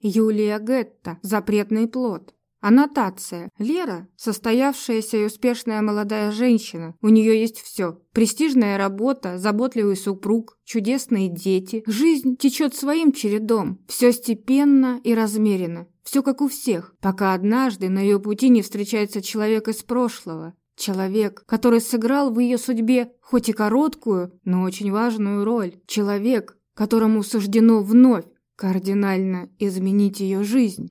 Юлия Гетта. Запретный плод. Аннотация. Лера – состоявшаяся и успешная молодая женщина. У нее есть все. Престижная работа, заботливый супруг, чудесные дети. Жизнь течет своим чередом. Все степенно и размеренно. Все как у всех, пока однажды на ее пути не встречается человек из прошлого. Человек, который сыграл в ее судьбе хоть и короткую, но очень важную роль. Человек, которому суждено вновь кардинально изменить ее жизнь.